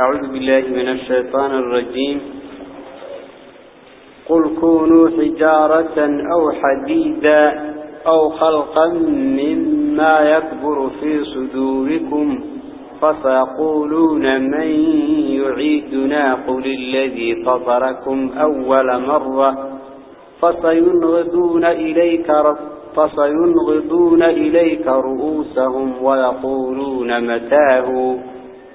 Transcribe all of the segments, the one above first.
أعوذ بالله من الشيطان الرجيم. قل كونوا حجارة أو حديدا أو خلقا مما يكبر في صدوركم فسيقولون من يعيدنا؟ قل الذي فطركم أول مرة. فسينغضون إليك فسينغضون إليك رؤوسهم ويقولون متاه.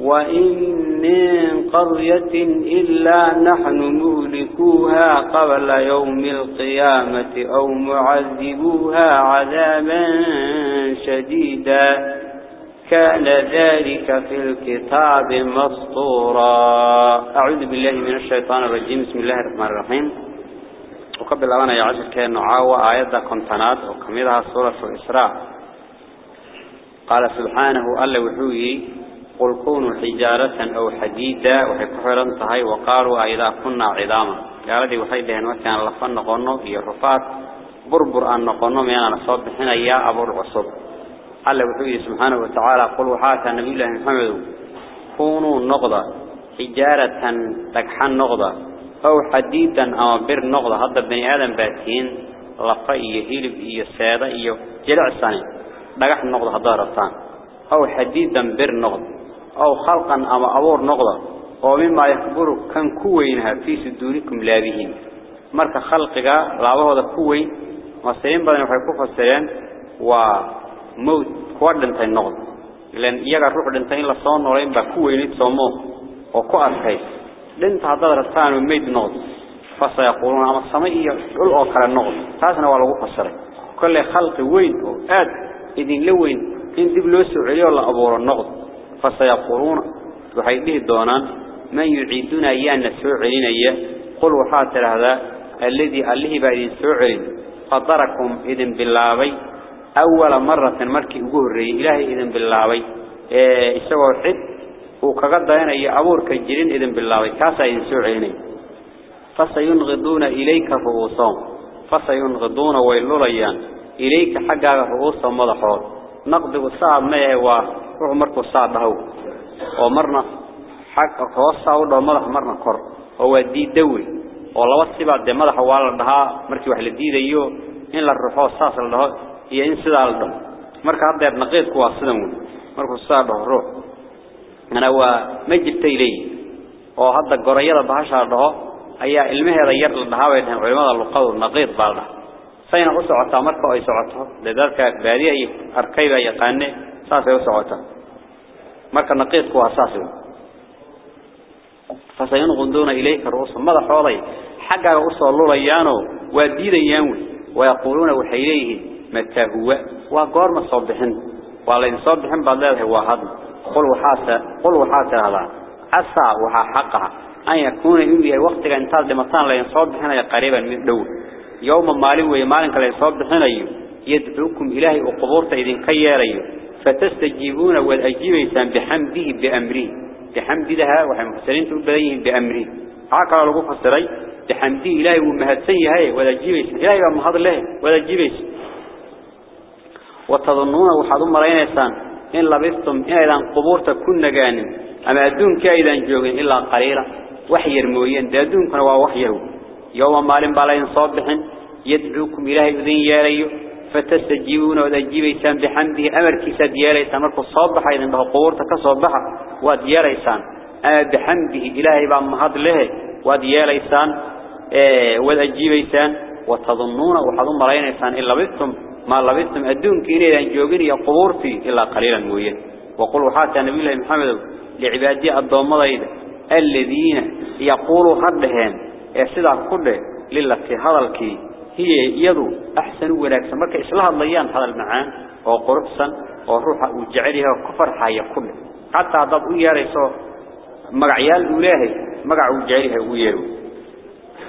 وإن من قرية إلا نحن مهلكوها قبل يوم القيامة أو معذبوها عذابا شديدا كان ذلك في الكتاب مسطورا أعوذ بالله من الشيطان الرجيم. بسم الله الرحمن الرحيم. وقبل أولا يعجل كأن نعاوى آيات كنتنات وكميرها سورة الإسراء. قال سبحانه ألا وحوي قل كونوا حجارة أو حديدا وحكفر انتهي وقالوا إذا كنا عظاما. قال دي وحي لهن وكان لفن نقنو هي رفات بربر أن نقنو ميانا نصاب حين يا أبو العصب الله وحيه سبحانه وتعالى قل وحاتا نبي الله محمد كونوا نقضة حجارة تكحن نقضة أو حديدا أو بر نقضة. هذا بني آدم باتين لفئي هيلب إيه سادة إيه جلع الثاني دقح النقضة هذا رفتان أو حديدا بر نقضة. أو خلقا أما أبور نقضة ومما يكبر كان كوينها في صدوركم لابهين مرك خلقك لابه هذا كوين وسيين بدن وحيكون فسرين وموت كوردنتay noqdo ilan iyaga ruux dhintay in la soo nooleyn ba ku weynid soomo oo ku arkay dhinta hadda rabtaan oo meed noqdo fasayaquluna ama samay iyo dhul oo kala noqdo taasna waa lagu fasiray kulli khalqi weyn oo aad فسيقولون وحيده دونا من يعيدون أيان السعرين أيه قل وحاتر هذا الذي أليه بعد السعر فضركم إذن بالله أول مرة مركي قهري إلهي إذن بالله إيه حد وكقد دينا أي أمور كجرين إذن بالله كاسا السعرين فسينغضون إليك فغوصان فسينغضون ويلوليان. إليك حقا فغوصان مضحور نقضي وصعب ما هو روح مركو الصعب هو ومرنا حق رؤوسها ولا مضح مرنا كر هو دي دوي والله وصيبات دي مضح والدها مركي وحل دي ديو إن للرفوع الصاص لها iyo in sidaa la dhaho marka hadda naqeedku waa sidan weyn markuu dhaho ruux ana waa ma jirtay oo hadda gorayada bahasha la dhaho ayaa ilmaheeda yar la dhahaa bay dhahan culimada luqadu naqeed baa la sayna u socotaa marka ay socoto dadalka baadiya iyo arkayba yaqaane saasay u socotaa marka naqeedku waa saas weyn fasayunquduna ilayka ruusa madaxooday xaggaaga u soo lulayaano waa diidayaan weyn ويقولون وحيليه متى هو؟ وقار ما صبحن. ولا يصبحن بعد ذلك هو هذا قل وحاسة قل وحاسة هذا. عسى وحا حقها. أن يكون إنبيا وقت أن تاد مطان لا يصبحن قريبا من دول يوم مالي ويمالك لا يصبحن يدعوكم إلهي وقبورت إذن كياري فتستجيبون والأجيبيسان بحمده بأمره. بحمد لها وحي مفسرين تقول بأمره. عاقل لغو فسري. بحمده إلهي ومهدسي هاي ولا جيبيس إلهي ومهد الله ولا جيبيس وتظنون وحضوا مرين إنسان. إن لبثتم إذا قبورت كنا جانم أما أدون كأيضا جوغين إلا قليلا. وحي الموين دادون كانوا وحيه يوم مال بالين صابح يدعوكم إلهي أذين ياريو فتستجيبون وذا جيبيسان بحمده. أمر كيسا دياليسان مركو صبح إذن به قبورتك صبح ودياليسان أما بحمده. إلهي بأمهد له. ودياليسان إيه جيبيسان وتظنون وحضن مرينيسان إلا بثم. ما لبثتم أدون كيني أن جوغين يا قبورتي إلا قليلا موين وقلوا حتى نبي الله محمد. لعبادي الضوامضين الذين يقولوا هدهن يسدع كله للتي هذا الكي. هي يدو أحسن ونكسن مركا إسلام الليان هذا المعان وقربسا وروح وجعلها وكفر حيا كله حتى ضب وياريسو مقعيال أولاه مقع وجعلها ويارو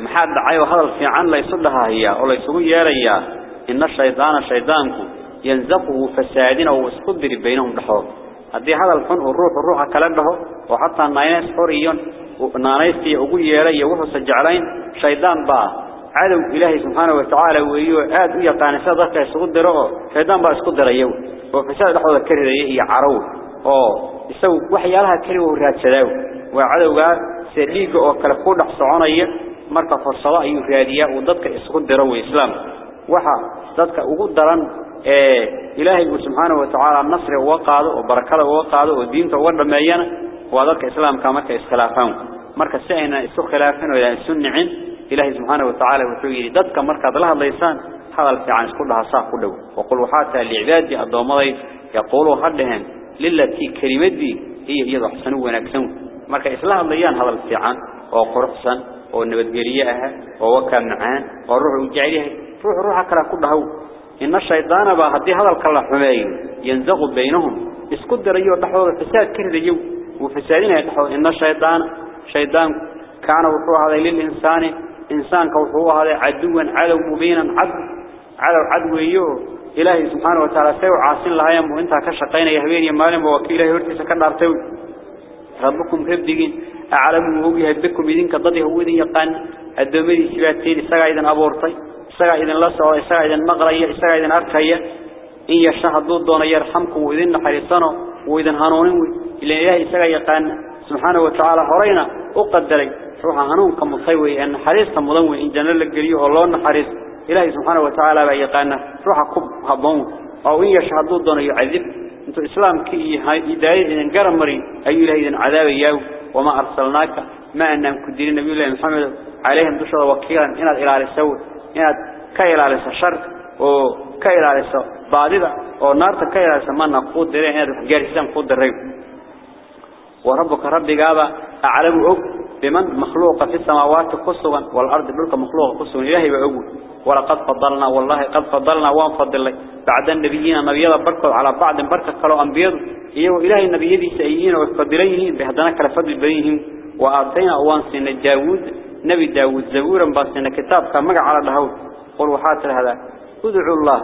محاد عيو هذا في عن لا يصدها هي ولا يسوي ياريا إن الشيطان الشيطانك ينزقه فسادين أو يسقدر بينهم دحور هذه هذا الفن والروح الروح كلامه وحتى الناس حريون ونانيستي أقول ياريا وهو سجعلين شيطان بقى عدو إلهي سبحانه وتعالى ويو آد ويقان سادك يسقط درقه شيطان بقى يسقط دريو وفساد لحظة كريه يعرو أو يسوي وحيالها كريه وراد سداو. وعدو سليق أو كالقود حصعانية مركا فرصلاء يفادية وضدك يسقط درو إسلام. وحا ضدك أقول دران إيه إلهي سبحانه وتعالى النصر وقاده وبركاته وقاده ودينته ورميانا وضدك إسلام كامركا إسخلافهم. مركا سعينا خلافين وإذا إسنعين إلهي سبحانه وتعالى وحيري ضدك مركز لها الليسان هذا الفعان كلها صاح كله. وقل وحاتى لعبادي الضوامضي يقولوا هدهن للتي كلمة دي هي هي ضحسن ونكسن. مركز إسلام الليان هذا الفعان وقرحسن ونبدقريئها ووكا معان والروح وجعلها روح روح كلا كلها. إن الشيطان بهدي هذا الكلا حماي. ينزغ بينهم. اسكد ريو دحوه فساد كرد يو وفسادين يدحوه إن الشيطان شيطان كان وحوه هذا للإنسان. إنسان كوحوه هذا عدوا عدو مبينا عدو عدو عدو يو إلهي سبحانه وتعالى سيو عاصين لها يمو. انتا كشقين يهوين يمالين ووكيله هرتي سكن عرتوي ربكم ربدين أعلم وهو بكم إذن كضده هو إذن يقان. الدومري سباتين إساقا إذن أبورتي. إساقا إذن لسعو إساقا إذن مغرية. إساقا إذن أركية. إن يشاهد ضدنا يرحمكم. وإذن نحرسانه وإذن هانونين إلا إلهي إساقا يقان. سبحانه وتعالى هرينا. أقدري. روح هنون كمطيوي أن حريص مضموي إن جنال الجريه الله أن حريص إلهي سبحانه وتعالى بيقانا روح كب هبون أو إن يشهدوا دون يعذب أنت الإسلام كي هداية إن جرم مري أي إلهي إذن عذاب ياو وما أرسلناك ما أنهم كدين النبي الله محمد عليهم دشر وكيلا إن إلى السوء إن كيل على الشر وكيل على بعضها ونار كيل على سمان نقود درين هذا جارسان قود درين وربك ربي جابا أعلم أب بمن مخلوق في السماوات قصوا والأرض بلك مخلوق قصوا إلهي بأقول ولقد فضلنا والله قد فضلنا وانفضل بعد النبيين نبيا بركوا على بعض بركة قالوا أنبياء. إيه وإلهي النبي دي سيئين وفضلين بهدنا كلا فضل بينهم. وآتينا أوان سنة داود نبي داود زبورا باسنا كتاب كما على الهود قل وحات هذا. ادعوا الله.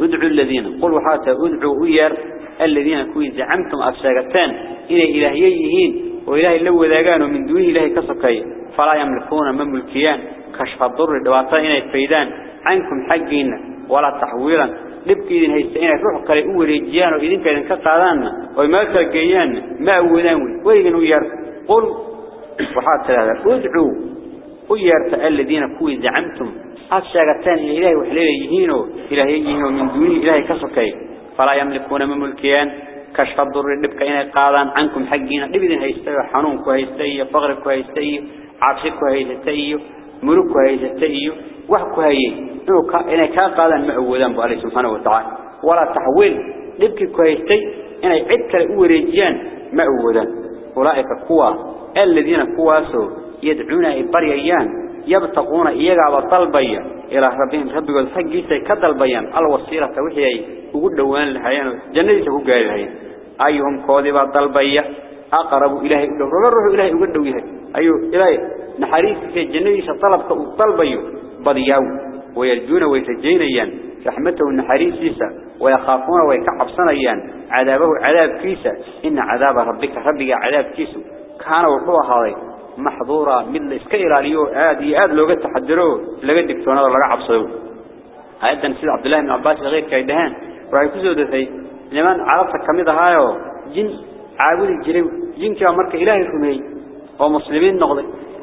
ادعوا الذين. قل وحات ادعوا وير الذين كوي زعمتم أفساقتان. إلى إلهيين. وإلهي لو ذاقانوا من دون إلهي كسكي فلا يملكون مملكيان كشف الضر دواتين يتفيدان عنكم حقين. ولا تحويلا. لبكي إذن هيستئين روح قري أوريجيان وإذن كإذن كقادان. وما تلقيان ما أولانوي وإذن وير قل. وحات هذا. ادعوا ويرت الذين كوي زعمتم. إلى إلهي وحليليهين إلهيين من دون إلهي كسكي فلا يملكون مملكيان كشف الضر لبك إن قادان عنكم حقين لبدين هيستوي حنونك هيستوي فقرك هيستوي عطفك هيستوي ملوك هيستوي وحك هي إن كان قادان معودان بالله سبحانه وتعالى. ولا تحويل. لبك هيستوي إن عدك الأوريجيان معودان أولئك قوة. الذين قواسوا يدعون إبريان. يبتقون إيجاب طلبيا إلى ربهم ربك الحقيسة كدلبيان الوصيرة وحيي وقد دوان الحيان جنة تقول قال الحيان أيهم كاذبا طلبيا أقرب إلهي. روح إلهي. وقد دويها أيو إلهي. نحريس في جنة طلب طلبيا. بدياو ويرجون ويتجينيان رحمته النحريس ليسا ويخافون ويكعب صنيان عذابه عذاب كيسا إن عذاب ربك ربك عذاب كيسو كان وحوه هذا. محظورا مثل إسكير ليو آدي آد لو قد تحدروه لقد دكتونا ولا عبصيو. هذا سيد عبد الله بن عباس غير كيدهان وعي كسو دثي لمن عرفت كميدة هايو جن عابد جن كما مرك إلهي رمي. ومسلمين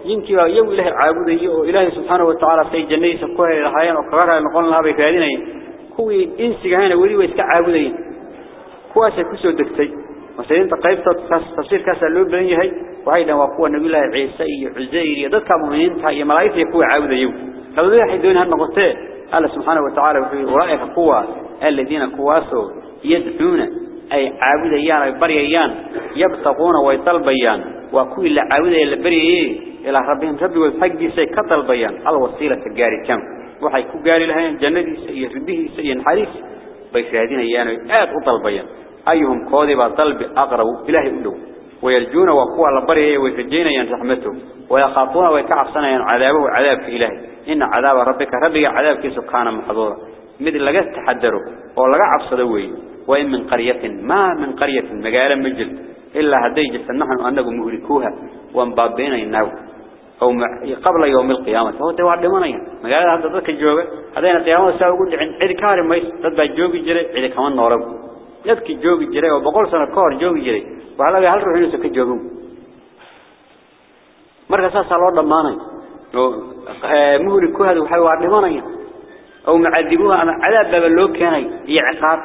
جن كما يو إلهي عابد يو إلهي سبحانه وتعالى في جنة سكوه لحيان وقرارها نقول لها بكادين كوي إنسي هانا ولي ويسكا عابدين كواسا كسو دكتي مسلمين تقيبت تفسير كاسا اللو بلن يهي وهيدا وقوة نبي الله عيسى عزير يددك مؤمنين تهي ملايك يكوي عابد يو لو ذي حدون هالنقطة الله سبحانه وتعالى ورائك قوة الذين كواسوا يدعون أي عابديان بريان يبتغون ويطلبيان وكل عابديان البريئين إلى ربهم ربي والحق سيكتل بيان الوسيلة الجاري كم وحي كجاري لها جنة يربيه ينحريس بيشاهدين أيان آت وطلبيان أيهم قاضب طلب أقرب إلهي أولو ويرجون وقوة البريئين ويفجين ينرحمته ويخافون ويكعب سنة عذابه عذاب في إلهي. إن عذاب ربك ربك عذاب كيسو كان محظورا. مثل لقد تحدروا ولقى عبصدوي وإن من قرية ما من قرية مقالا مجل إلا هديجة نحن أنكم مهلكوها وانبابين النار أو قبل يوم القيامة. فهو توعد منيا مقالا هذا ذلك الجوغة هذين القيامة ساوقود عند عيد كارم ميس تدبع جوغي جري عيد كمان نورب يدك جوغي جري وبقول سنة كار جوغي جري وعلى هل روحين سكي جوغو مركز ساسا الله دماني مهلكوها وحي وعد منيا أو معذبوها. أما عذاب باب اللوك كان هي عقاب.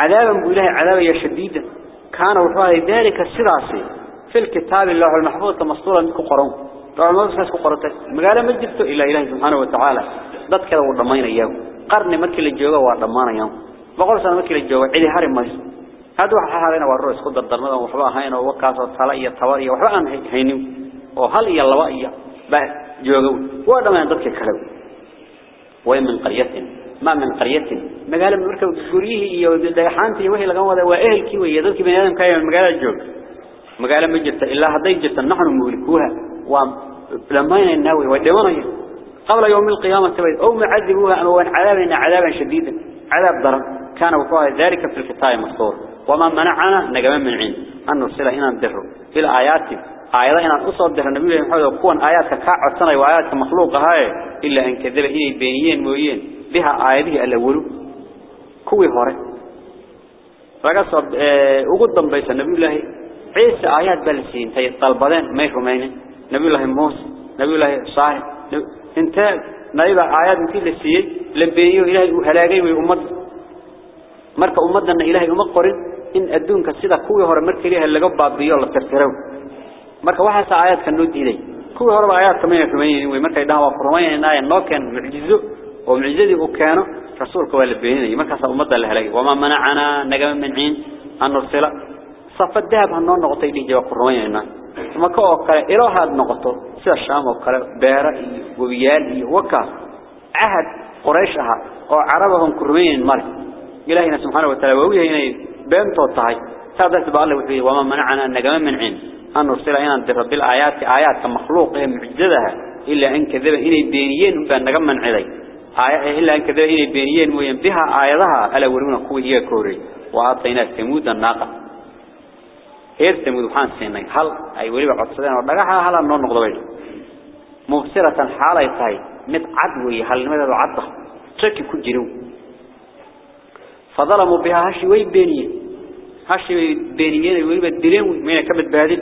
عذابا بإله عذابا شديدا كان وفاه ذلك السراسي في الكتاب الله المحفوظ مسطورا منك قرون. لو الموضوع ساسك قرطة مقالا مجدته إلا إله سبحانه وتعالى ضد كذا ورمين إياه قرن مكي للجوغة ورمان إياه بقول سنة مكي للجوغة عدي حرم ميس هذا وحا هذين والرؤس قد الضرمضة وحبا هين ووكاس والطلاء الطواري وحبا هينيو وهل إيا اللواء إياه بقى جوغة ورمان ضدك كلو وين من قرية؟ ما من قرية. مقالة من مركب قريه يودحانتي وهي لقوا ذا وأهل كي ويدلك بني آدم كاي من مقالة الجوج. مقالة مجرت إلا هذي جرت نحن مولكوها ولما الناوي ودمنا قبل يوم القيامة تبيد أو معذبوها أما وان عذابنا عذابا شديدا. عذاب ضرب كان وقوع ذلك في الكتاب مصدور وما منعنا نجم من عين. أن نرسل هنا الدهر. في الآيات آيات إن أصل ده النبي محمد وكون آيات كعب سنة وآيات مخلوقة هاي. إلا أن كذب هي بينيين مويين بها آياته الأول كوي هره رقص وقدم بيس النبي الله عيسى آيات بلسين هي طلبان ما يفهمين. نبي الله موسى. نبي الله صالح. انت ما يبقى آيات مكين للسيد لنبيه إلهي وهلاقيه ويأمد مركة أمدنا أن إلهي ومقرن إن أدون كالسيدة كوي هورا مركة ليها اللي قبع بي الله بتركره مركة واحد سا آيات كالنود إلي كوي هورا بآيات كمية كمية ومركة إداها وفرمية إن آيان لو كان معجزة. ومعجزة كانوا رسولك والبيهين مركة سا أمدنا لهلاقيه وما منعنا نقم من عين أن نرسله صفت ذهب هنون نغطي ليه جوا فرمية إنه. مكا أو كره الهو هاد نقطو سدا شام أو كره بيره وبيال إي وكا. عهد قريش أها أو عربهم كرمين مال. إلهينا سبحانه وتعالى وهيناي بنت توتاي سادس بالله وفي وما منعنا أن نجم من عين. أن نرسل عين انت رب الآيات آيات مخلوق معجزها. إلا إن كذب إن يدينين بان نجم من عين آية إلا أن كذلك إني بينيين ويمتها آياتها. ألا ورونا قوية كوري. وعطينا ثمود الناقة. وأعطينا ثمود الناقة هير ثمود حان سيني. هل أي ولي بعصدين ورجعها هل النور نقضي مبصرة حالة تاي مت عدوي. هل ماذا عضه شك كجرو فظلموا بها. هشي وين بينيين هشي بينيين ولي بدلين مين كبد بهذه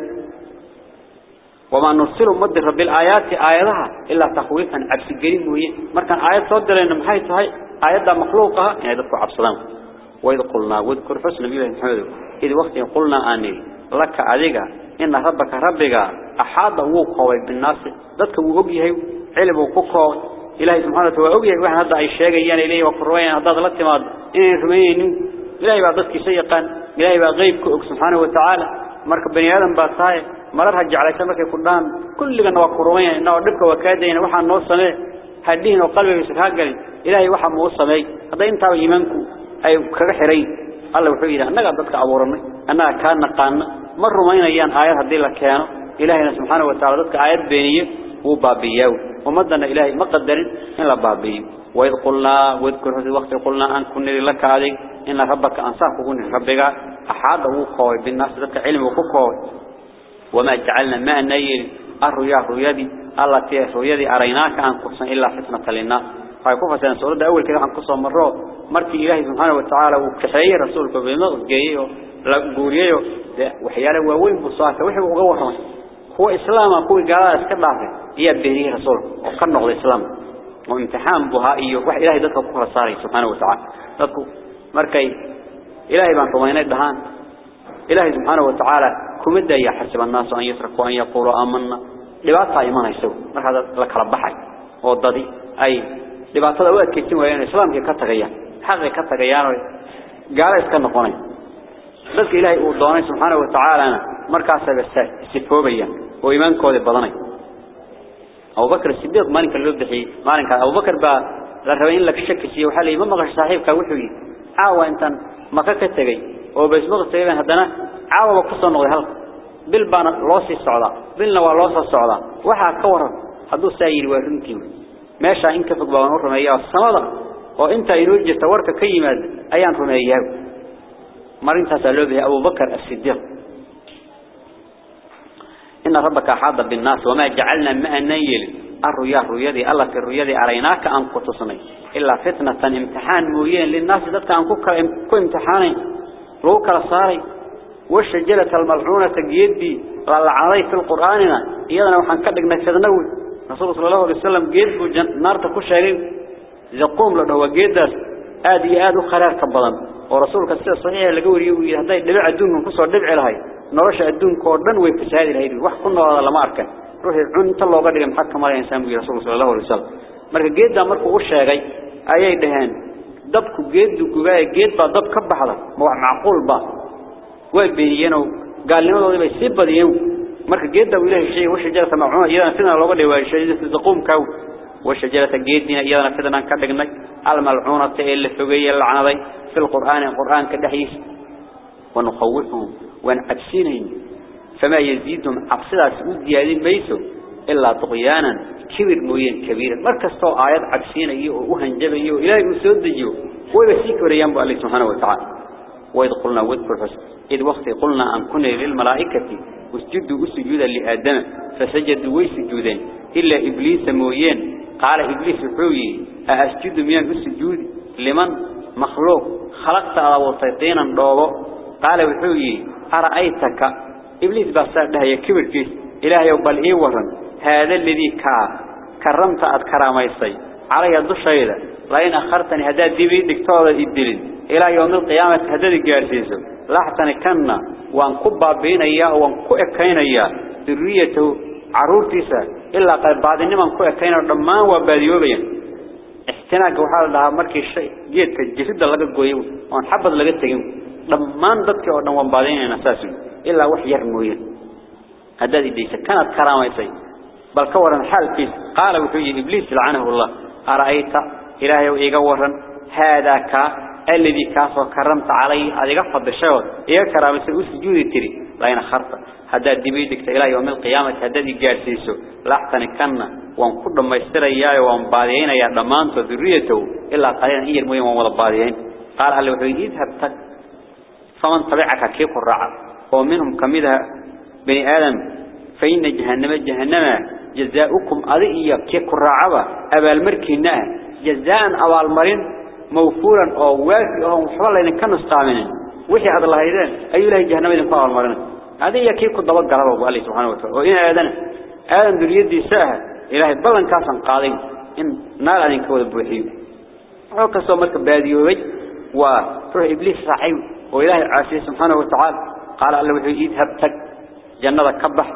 وما نرسل مد رب الآيات آياتها إلا تخويفا. عبس الجريم وهي. مركان آيات صدر إن محيط هاي آيات مخلوقها. يعني ذكر عبس السلام. وإذ قلنا واذكر حسن نبي محمد. إذ وقت قلنا آني لك عليك. إن ربك ربك أحاط وقوي بالناس. ذاتك وقبيه علم وقوي إلهي سبحانه وتعالى وحن هذا أي شيء يعني إليه وقروين هذا غلط ما إن رمين إلهي بعد ذاتك سيقا إلهي بعد غيبك سبحانه وتعالى. مركب بني آدم باطاي مررها جعلتها markay ku dhaan kulligan waa kurumayeen inoo dhibka wakaadayna waxa noo samee hadhiin oo qalbigiisa ka galin ilaahay waxa uu sameey haday alla wuxuu yiraahdaa annaga dadka abuuranay annaga ka naqaan ma rumaynayaan aayad hadii la keeno ilaahayna subhanahu wa ta'ala dadka aayad beeniye uu baabiyo umadana ilaahay ma qadarin in la baabiyo أن لك أن للناس فيكون فسان سورة أول كده عن قصة مرة مركي إلهي سبحانه وتعالى وكحيي رسولك بمغز جيه لا قوريه وحياله وين بصاته وحي وقوه هو إسلام هو قال اسكدافه هي بيني رسول وكان نقض إسلام وامتحان بها إيه وح إلهي ذاتك كفر صاري سبحانه وتعالى ذاتك مركي إلهي طمينات دهان إلهي سبحانه وتعالى كمدة يحسب الناس أن يتركوا أن يقولوا آمنا لبعضها إيمان يسوي هذا لك ربحي وضدي أي لبعضها أوقات كتير وين إسلام كتغيان حق كتغيان قال إسكن نقوني بس إلهي ودوني سبحانه وتعالى مركز بس سفوبيا وإيمان كود بدني أبو بكر الصديق مالك اللي بدحي مالك أبو بكر با لربين لك شك شيء وحلي ما مغش صاحبك وحوي عاوة أنت ما كتجي وبس مغش تقريبا هدنا عاوة بقصة نقول هل بالبان لوسي السعودة بالنا ولوس السعودة ماشى إنك في بوان رمية السماء وأنت ينوج تورك كيمات أيان رمية؟ مرين تسألوا به أبو بكر الصديق. إن ربك حاض بالناس وما جعلنا ما نيل الرؤيا الرؤيا الله في الرؤيا أريناك أن قتصني إلا فتنة امتحان موين للناس ذاتك أن كو امتحاني. روك الصاري. والشجلة الملعونة جيدي علي في القرآن. إذا وحن كدق نكسدنوي رسول صلى الله عليه وسلم جيد نار تكوش شيء يقوم لأنه هو جيداس آدي آدو خلال كبضان ورسولك السيد صحيح لقوري يقول هذا دبع الدون كسر دبع لهاي نرشى الدون كوردن ويفساد لهاي wax ku noolada lama arkan ruuxi cunta looga dhigay maxaa ka maray insaan buu rasuul sallallahu alayhi wasallam marka geedda markuu u sheegay ayay dhaheen dabku geeddu gubay geed baa dab ka baxda ma wax macquul ba way beeyeen oo marka geedda uu ilaahay sheegay waxa jarta macuna iyadana sidana looga sheegay taqum kaw waxa jarta geedina iyadana sidana ka dhignay al mal'una ee la fogay lacnaday في القرآن القرآن كدحيس ونخوفهم ونعبسينهم فما يزيدهم عبسدا سؤول زيادين ميسو إلا طغيانا كبير موين كبيرا مركز طو آيات عبسين أيوه وهنجب أيوه إلهي أسود أيوه ويبسيك وريان بألي سبحانه وتعالى وإذ قلنا فس إذ وقت قلنا أن كنا للملائكة اسجدوا اسجودا لآدم فسجدوا ويسجودين إلا إبليس موين قال إبليس الحوي أسجد ميان اسجود لمن؟ مخلوق. خلقت على وسيطينا دوغو قال وحوي أرأيتك؟ إبليس بسأل ده يكبر كيس إلهي وبل إيه هذا الذي كا كرمت أذكرام يصي علي الضشيدة لأن أخرتني هذا دبي دكتور الدلين إلى يوم القيامة هذا الجارسيسو لاحتني كنا وان قبا بين إياه وان كؤكين إياه ذريته عرورتيسا إلا قد بعد إنما كؤكين رمان وباديوبين احتناق وحال لها مركي الشيء جيدك الجسد لغا قويو وان حبض لغا تقيم. لمان ضدك ودنوان بعدين أساسي. إلا وحي يرموين هذا ديسا كانت كراميسي بل كورا حال كيس. قال وحي إبليس لعنه الله. أرأيت إلهي وإيقا هذا الذي كاسو كرمت علي أذيقا فضل الشيوط إيقا كراميسي أسجودي تري لأين خرطة هذا دبيدك إلى يوم القيامة هذا دي جارسيسو لاحتني كنا وان كل ما يستر إياه وان باديين يا دمانته ذريته إلا قليلا هي المهم وان باديين. قال هل وحي اذهب تك؟ فمن طبيعك كيف الرعب؟ ومنهم كمدها بني آدم فإن جهنم جهنم. جزاؤكم أذئي كيف الرعب؟ أبا المركنا جزاء أبا المرين. موفورا أو وافي أو محولا إن كانوا استعملين وحي هذا الله إذن؟ أي له جهنم إذن فأبا المرين هذه هي كيف قد ضبط قربه الله سبحانه وتعالى. وإن آدم آدم دريدي ساها إلهي بلن كاسا قاضي. إن نال أن كود بوحيو وكسو مركب باديوي وروح إبليس صحيح وإلهي عاسي سبحانه وتعالى. قال الله وحي إذهب تك جنة كبح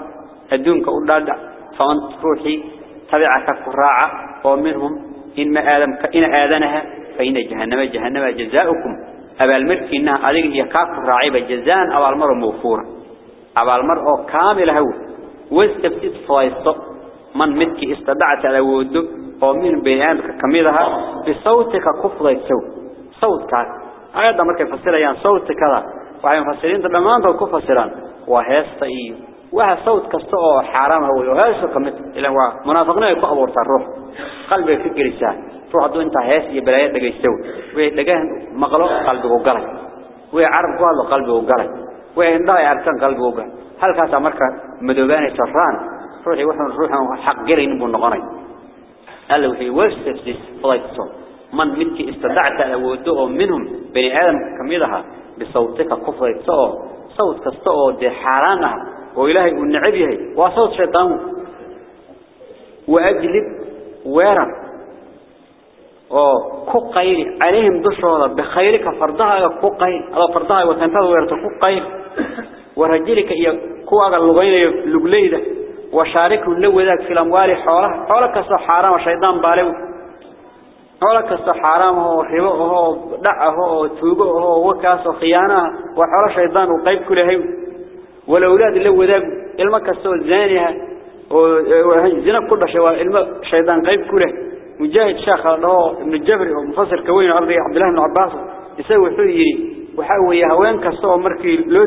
الدونك أولادا فمن روحي تبعك كراعة ومنهم إن آدم إن آذنها فإن جهنم جهنم جزاؤكم. أبا المرك إنها أذيك يكاك راعيبة جزاء أبا المرء موفورا أبا المرء كامل هو. واستبتد فايصة من متك استدعت على وده ومن بيانك كميدها بصوتك كفض السو صوتك أيضا مركب فسريان صوتك هذا وعين فسرين تلمان ذو كفسران وهيستا إيه. وها صوت كستو حرام هو. وهيستا كمت. إلا هو منافقنا يكو أبورت الروح قلبي فكر الساعة روح دو انت هيس يبلايات دقيستوي ويدقاه مقلو قلبه وقلي ويعرب قوالو قلبه وقلي ويندها يعرفان قلبه وقلي هل كاسا مركا مدوباني شران روحي وحن روحي حق قرين بنغني قال له في وسف فضيت الصوت من منك استدعت أودوه منهم بني آدم كميدها بصوتك كفر الصوت صوت كالصوت دي حارانها وإلهي والنعبيه وصوت شيطان وأجلب ويرا وكقير عليهم دشورة بخيرك فردها كقير هذا فردها وتنتظر ويرتا كقير ورجلك إيا كواغا اللغين لقليدة وشاركه لو ذاك في الأموال حوله حولك الصحارة وشيطان بالو حولك الصحارة هو ربا هو دعه هو توبه هو وكاس وخيانة وحول شيطان وقيب كله والأولاد لو ذاك المكسو الزانية وزنا كل شيء الم شيطان قيب كله مجاهد شاخ له ابن الجبر ومفسر كوين أرضي عبد الله بن عباس يسوي حيري وحاول هوين كسو مركي لو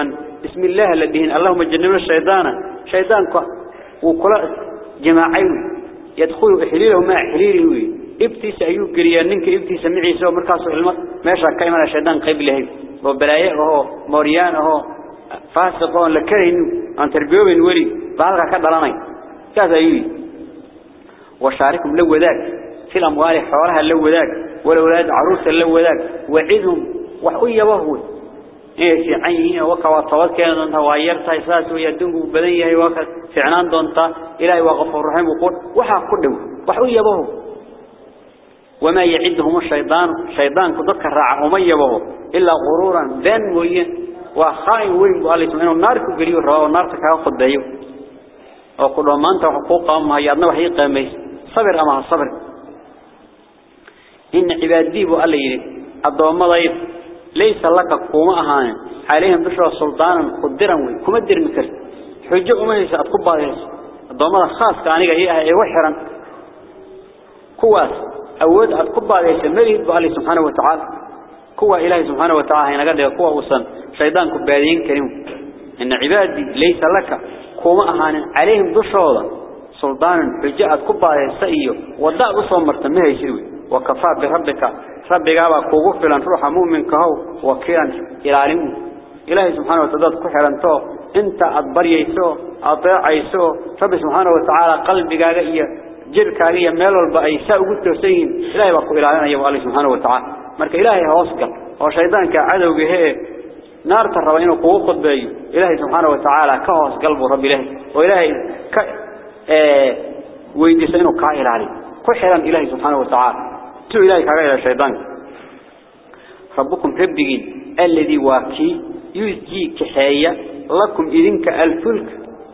أن بسم الله الذين اللهم جنبنا الشيطان. شيطان وكل جماعي يدخل إحليله مع إحليله. إبتيس أيوب قريان ننك إبتيس معي سوى مركز علماء ماشى كيما الشيطان قيب له وبلايا وهو موريان وهو فاسق لكرين أن تربيوه ولي. بعضها كدلاني كذا يلي وشاركهم لو ذاك في الأموال حوالها لو ذاك والأولاد عروس لو ذاك وعدهم. وحوية وهو إيه في عينه وكوا توكل أنت وغيرت إساس ويدنه بدنيه وك في دونتا. إلهي وغفور رحيم وقول. وحا كله وحوية وهو وما يعدهم الشيطان. شيطان كذلك راع وما إلا غرورا ذن وين وخائن وين قال لي إنه النار كبريو الروا النار تكاو وقل ما أنت حقوقهم هي أدنى وحي قاميس صبر أما الصبر إن عبادي بو الله يري الضوام ضيف ليس لك قوم أهان عليهم بشرى سلطانا قدرا كما الدير مكر. حجة ما يسا أتقب هذا الضوام الخاص كان هي وحرا. كواس. أود أتقب هذا يسمى بالله سبحانه وتعالى. كوا إلهي سبحانه وتعالى هنا قد كوا وصل شيطان كبادين كريم. إن عبادي ليس لك قوم أهان عليهم بشرى سلطانا حجة أتقب هذا يسأيه ودع بصوم مرتمه يسيوي وكفى بربك. ربك أبا كوغو فلان روح مؤمن كهو. وكيرا إلى علمه إلهي سبحانه وتعالى كحرانتو انت أدبريسو أطيعيسو رب سبحانه وتعالى قلبك إيا. جرك إيا. ميل والبأيساء قلت سين إلهي وقو إلى علمه يبقى الله سبحانه وتعالى. مرك إلهي هوسقل وشيطان كعدو به. نار ترى إنه قوة قد إلهي سبحانه وتعالى كهوس قلبه رب إلهي. وإلهي ويدس إنه كائل عليه كحرا إلهي سبحانه وتعالى تو إلهي كغير الشيطان ربكم ربكين الذي واكي يزجي كحاية لكم إذنك الفلك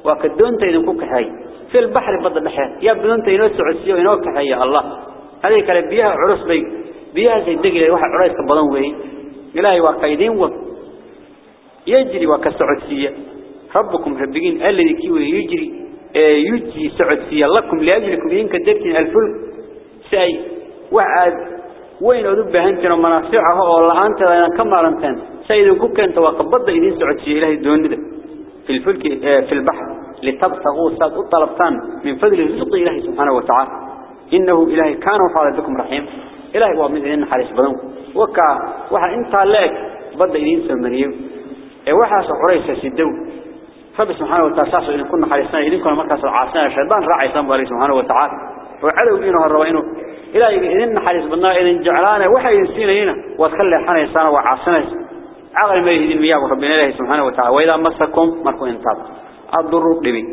وكدونت إذنكو كحاية في البحر بضل الحياة يبدونت إنو سعسيه وإنو كحاية الله هذه كان بيها عرس بي بيها سيدقل واحد عرس كبضان وهي إلهي واقيدين و يجري وكسعسية ربكم ربكين الذي كيوه يجري يجي سعسية لكم لأجلكم إذنك درتين الفلك. سأي وعاد وين أدب هنتنا منافعها والله أنت أنا كم أنتن سيد كوك أنت وقبض إذن سعودي إلهي الدون في الفلك في البحر. لتبتغوا ساد طلبتان من فضل الرزق إلهي سبحانه وتعالى. إنه إلهي كان وحال بكم رحيم. إلهي هو من إذن حريص بدن وكا وحا أنت لك بض إذن سمريم وحا سحريس سيدو رب سبحانه وتعالى ساسو إذن كنا حريصنا إذن كنا مركز العاصنا الشيطان راعي سنبه سبحانه وتعالى. وعلو إنه الروينه إلهي إذن حريص بدنا إذن جعلانا وحي ينسينا حنا إنسان وعاصنا عقل ما يهدين مياه ربنا الله سبحانه وتعالى. وإذا مسكم مركو انتاب الضر لبي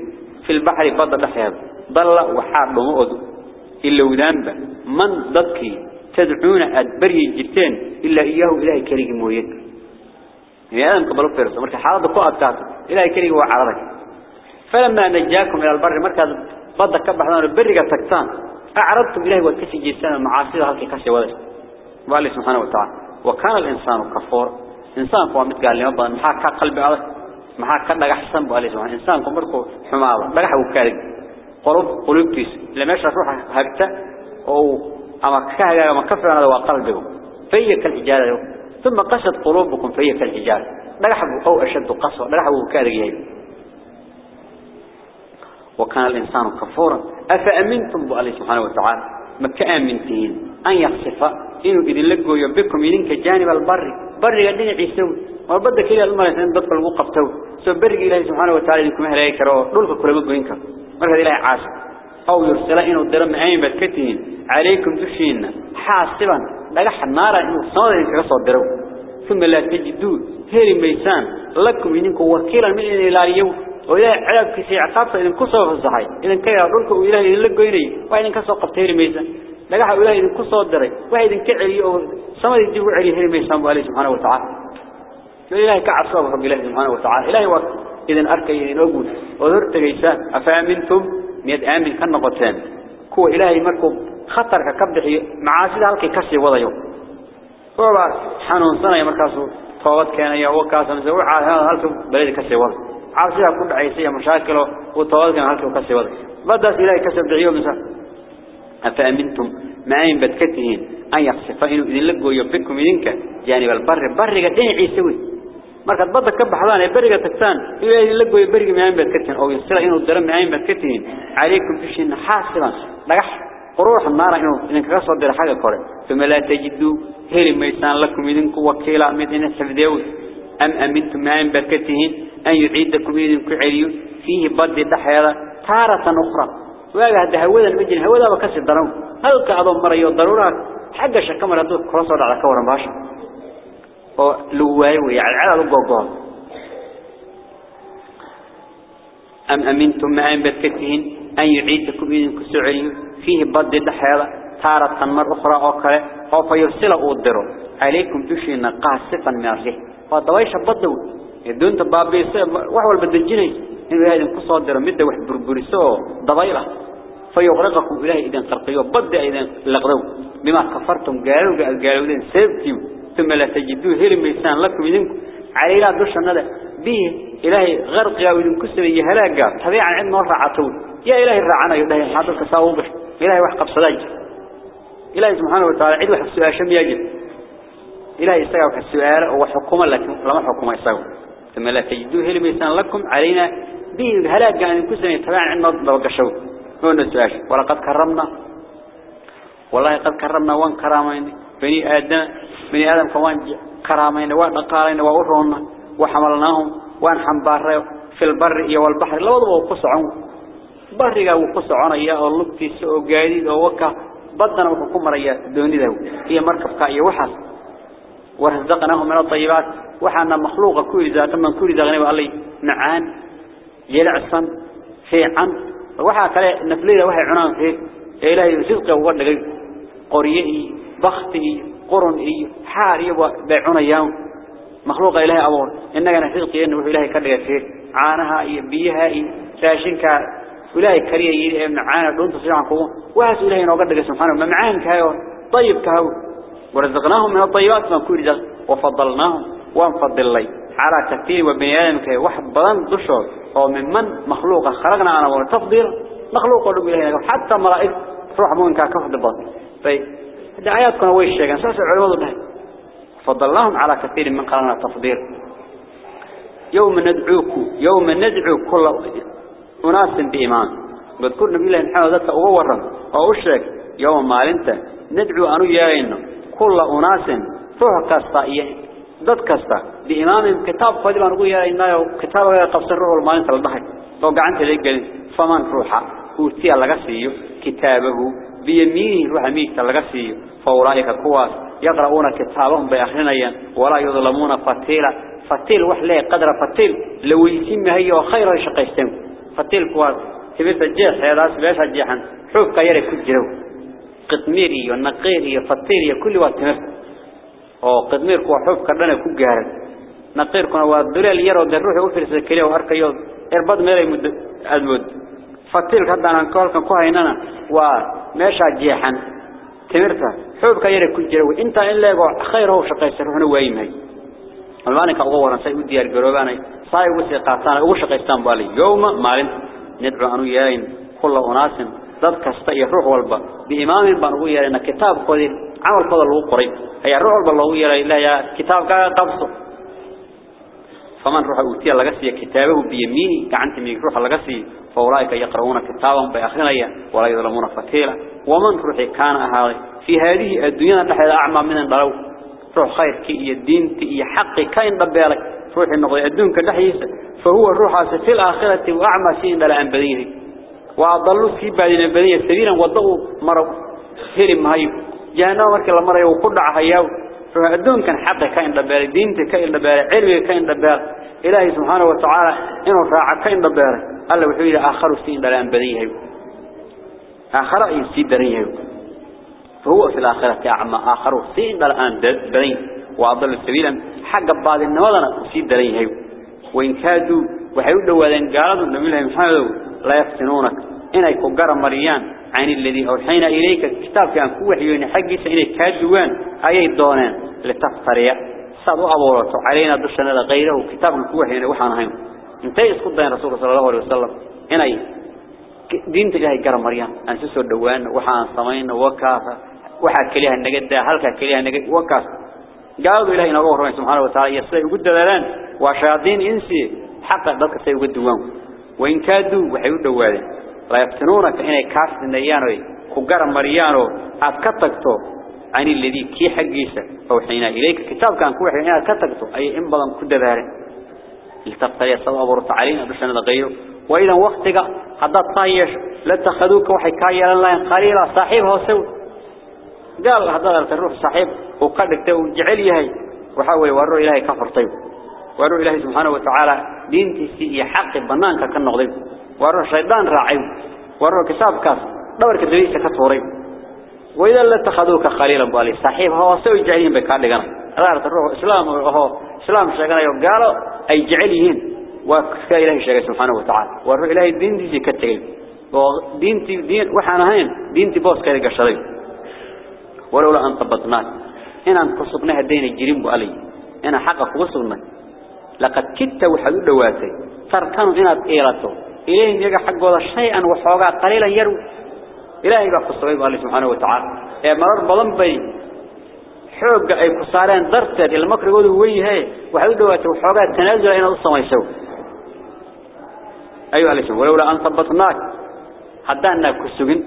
في البحر بضل الحياة ضل وحاد بمؤذ إلا وذنب من ضدك تدعون أدبري جبتين إلا إياه إلهي كريم مويك يعني آدم قبلوا فرصة مركا حالة قوة أبتاته إلهي كريم هو عرضك فلما نجاكم إلى البر مركز بضل كبحنا البر تكتان. أعرضتم إلهي وكسي جيسان المعاصي هالكي كسي ولد. والله سبحانه وتعالى وكان الإنسان كفور. إنسان قوة متقال لما بضل محاكا قلبي على محاكا لغا حسن بألي سبحانه إنسان قوة مركو حماضة لغا حوكالك قلوب قلوب تيس لما يشرح روح هكتا أو أما كهجا أما كفر هذا وقلبه فهي كالحجارة ثم قست قلوبكم فهي كالحجارة أو أشد قصوى لغا حوكالك يهيب وكان الإنسان كفورا. أفأمنتم بألي سبحانه وتعالى ما كآمنتين أن يخصف إنه إذن لقوا يبكم إذنك جانب البر. بر يدين عيسوي وبدأ كده المرأة أن بدك المقبتو سو برق إلهي سبحانه وتعالى إنكم أهلا يكروا دولك كل مقوينك مرة إلهي عاصم أو يرسل إنه الدرم عين بدكتين عليكم تشين حاسبا. لقح النار إنه صادر إنك رصد درو ثم لا تجدوا هيري ميسان لكم إنكم وكيلا من إلى اليوم وإذا علاق كسي عقابة إذن كسوا في الصحي إذن كي يقولك إلهي إذن لقويني وإذن كسوا قبت هيري ميسان. لقح إلهي إذن كسوا الدري. وإذن كعلي أو سمد يجيبوا علي هيري ميسان بألي سبحانه وتعالى. إلهي كعصاب رب الله سبحانه وتعالى. إلهي وقت. إذن أركي إذن أقول وذرت جيسان أفأمنتم ميد آمن كالنقطان كو إلهي مركب خطر كبدحي معاسي ذلك كسي وضيو وبا حنون سنة مركاسو طوات كان يا وكاسا نسوي على هذا هلكم بلد كسي وضي عاصيها كل عيسية مشاكله وطوات كان هلكم كسي وضي بدأت إلهي كسب دعيو مثلا أفأمنتم معين بدكتهين أن يخسف إنه إذن لقوا يبكم إذنك جانب البر. بر قدين عيسوي markaad badda ka baxdaan ee bariga tagtaan ilaahay la gooyo bariga miyaan baad ka tiin oo yasira inuu daran miyaan قروح النار إنه إنك قصد در حاجة كره ثم لا تجدوا هيري ما لكم إذن كوا كيلا مثل سفديو أم أمنتم معين بركتهن أن يعيدكم إذن كعليو فيه بدي دحيرة تارة أخرى. وهذا هذا هو ذا المجن هو بكسر الدرون هل كعظم مريض الضرورة؟ حاجة شكما ردوك كرصد على كورا باشا ولواي ويا. العلا لقوقون أم أمنتم معين بركتهن أن يعيدكم إذن كسعليو فيه بد دحيلة تارة مرة أخرى أخرى أو فيرسل أودره عليكم تشينا قاسفا من الريح فدوايش بدو يدون تباب يصير وحول بد الجني إنه هذا القصة أودره مدة وحد بربريسو دبايلة فيغرقكم إله إذا ترقيوا بد إذا لغرو. بما كفرتم قالوا قالوا إذا سيبتم ثم لا تجدوا هير ميسان لكم إذنكم علي لا دوش به إلهي غرق يا ولد كسر يهلاك طبيعة عندنا رعتون يا إلهي الرعنا يدهي. هذا كساو إلهي وحقب صداج إلهي سبحانه وتعالى عد وحق السؤال شم يجب إلهي يستيقظ السؤال وحكومة لكم لما حكومة يستيقظ ثم لا تجدوه هل ميسان لكم علينا به هلاقا إذن كسر طبيعا عند مرة قشو هو السؤال ولقد كرمنا والله قد كرمنا وان كرامين بني آدم بني آدم كمان كرامين ونقالين وورهن وحملناهم وان حنبار في البر والبحر لو ضبوا قصعون برغا وقصعون يا لبتي سو غاديد أو وكا بدنا وحكم مريا دونيده هي مركبك iyo waxaas. ورزقناهم من الطيبات وحنا مخلوق كل ذات من كل ذا غني الله نعان يلعصن في عن waxa kale naflida waxay cunaan fi ilaahay rizqa uga dhigay qoriye bakti قرن إيه حار يبغى بيعون أيام مخلوق إلهي أبور إننا نحزق إنه إلهي كذا فيه عانها إيه بيها إيه ساشين كا إلهي كريه إيه من عانا دون تصير عنكم. وهس إلهي نوقد سبحانه ما معان كهو طيب كهو. ورزقناهم من الطيبات من كل رزق وفضلناهم. وانفضل لي على كثير آدم كي واحد بلان دشور أو من من مخلوق خلقنا أنا وتفضيل مخلوق ولو إلهي. حتى ملائكة روح مون كافد البطن طيب. دعاياتكم هو الشيء أساس العلماء به فضلناهم على كثير من قرن التفضيل يوم ندعوك. يوم ندعو كل أناس بإيمان. بذكر نبي الله محمد ذاتك أغورا أو أشرك يوم ما أنت ندعو أنو ياين كل أناس فوق كستا ضد كستا بإمام كتاب قد ما نقول يا إنه كتاب قبص الروح ما أنت الضحك. لو قعنت ذلك فمن روحه وتي الله قصيه كتابه بيمينه روح ميك تلقسي فأولئك كواس. يقرؤون كتابهم بأخرين ولا يظلمون فتيلا. فتيل وحلي قدر فتيل. لو يتم هي وخير شقيستم. فتيل كواس تبيت الجيح هذا سبيش الجيحا حوف كيري كجرو قطميري والنقيري فتيري كل وقت أو قطمير كوا حوف كردنا كجار نقير كنا والدلال يرو دروح وفرس الكليه وأركيو إربط ميري مد المد فتيل أنا كل كان كوهيننا وماشى جيحا تمرته حوب كير كل جرو أنت إلا خيره شقيس روحنا ويمهي المانك أغورا سيء ديار جروباني صاي وسي قاتان أغو شقيستان بالي؟ يوم مالين ندعو أنو ياين كل أناس ضد كستي روح والبا. بإمام بانو ياين كتاب قدير عمل قدر لو قريب. هي روح والبا لو ياين لا يا كتاب قبصه فمن روح أوتي لقسي كتابه بيميني. كعنت من روح لقسي فأولئك يقرؤون كتابهم بأخرية ولا يظلمون فتيلا. ومن روح كان هذا في هذه الدنيا نحن أعمى من الضلو روح خير كي الدين كي حق كاين ضبالك روح النقضي الدين كالحيس فهو الروح في الآخرة وأعمى سين دل أن بديه وأضلوا في بعدين البديه سبيلا وضعوا مروا هرم هايو جهنم مركي لمرة وقدع هياو. روح الدين كان حق كاين ضبالك دين كاين ضبالك علم كاين ضبالك إلهي سبحانه وتعالى إنه راعى كاين ضبالك الله وحيد آخر سين دل أن بديه آخر يسيد دريه فهو في الآخرة أعمى. آخر سين دل أن بديه وأضل سبيلا. حق بعض النوادنا يسيد دريه وإن كادوا وحيودوا وذين قالوا النبي محمد لا يفتنونك. إنك كقر مريان. عن الذي أوحينا إليك. كتاب كان كوحيين حقي سإنك كادوان. أي الدونان لتفتريا. صادوا أبورته علينا دشنا غيره كتاب كوحيين وحنا هين انت يسقط بين رسول صلى الله عليه وسلم. إني دين تجاه قر مريان. أن سسوا الدوان وحنا صمين. وكافة وحا كليها النجدة هلك كليها النجدة وكافة قالوا إلهي نقول سبحانه وتعالى يسأل يقول دلالان وشياطين إنسي حق ذلك سيقول دوام. وإن كادوا وحيود دوالين لا يفتنونك إني كافت النيانوي كقر مريانو أتكتكتو عن الذي كي حقيسة أوحينا إليك كتاب كان كوحي إنها كتكتو أي إنبضا كد ذلك التقطي الصلاة ورط علينا بشأن الغير وإذا وقتك حدد طايش لاتخذوك وحي كايا لله خليلا صاحبه سوي قال هذا الروح صاحب وقدك تو جعل يهي. وحاول وروا إلهي كفر طيب. وروا إلهي سبحانه وتعالى دين تسي حق بنانك كالنقضي وروا الشيطان راعي. وروا كتاب كاس. دور كدريسة كتوري. وإذا لا اتخذوك خليلا بالي صاحب هو سوي جعلين بكالي رأيت الروح إسلام وهو إسلام شيئا قالوا أي جعليين وكفى إلهي شيئا سبحانه وتعالى. وروا إلهي الدين تسي كتغيب. دين تي دين وحانا هين. دين تي بوس كذلك الشريف ولولا أن طبطناك. إن أن قصبناها الدين الجريم بألي. إن حقق قصبنا لقد كدت وحدود دواتي تركنوا إن إيرته إليه يجا حق هذا شيئا وحوغا قليلا يرو. إلهي بقى قصبه بألي سبحانه وتعالى. إيه مرار بضم بي. حوغ أي قصارين درتت. المكر يقولوا ويه هاي وحدود دواتي وحوغا تنازل إن أصلا ما يسوي أيها الاسم ولولا أن طبطناك. حتى أنك كسوغن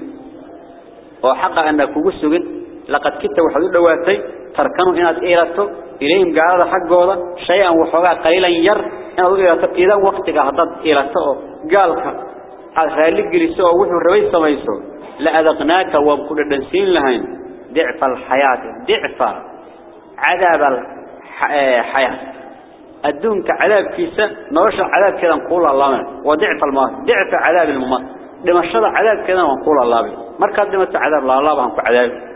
وحق أنك كسوغن لقد كنت وحدود دواتي تركنوا إناد إيراتو إليهم قال حقودا شيئا وحوغا قليلا ير إناد إيراتو إذا وقتك هداد إيراتو. قالك هذا خيالك جلسوا وحو الرئيس سميسو لأذقناك وابكل الدنسين لهين. ضعف الحياة ضعف عذاب الحياة الدونك عذاب كيسا نوش عذاب كذا نقول الله منه. وضعف الموت ضعف عذاب الموت لما الشرع عذاب كذا نقول الله به. مركز دمت عذاب الله الله بهم عذاب